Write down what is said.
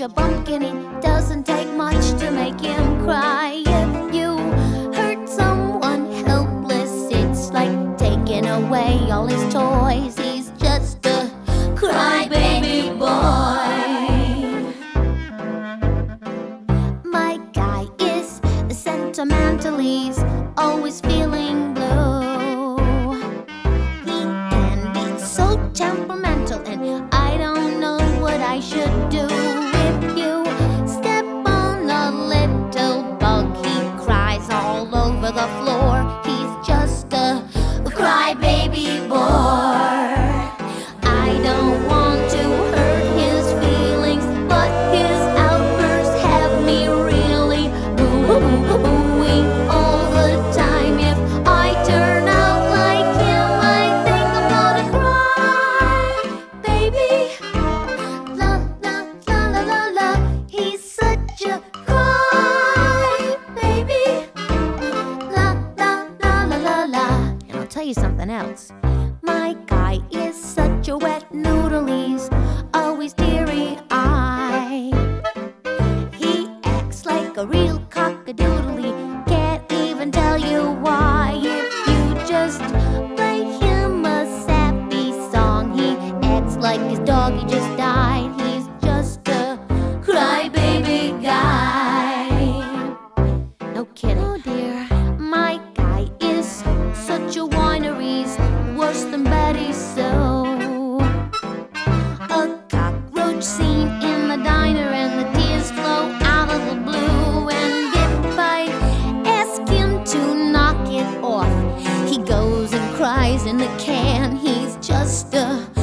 a bumpkin. It doesn't take much to make him cry. Tell you something else. My guy is such a wet noodle, he's always teary eyed. He acts like a real cockadoodle, can't even tell you why. If you just play him a sappy song, he acts like his dog, he just died. man, he's just a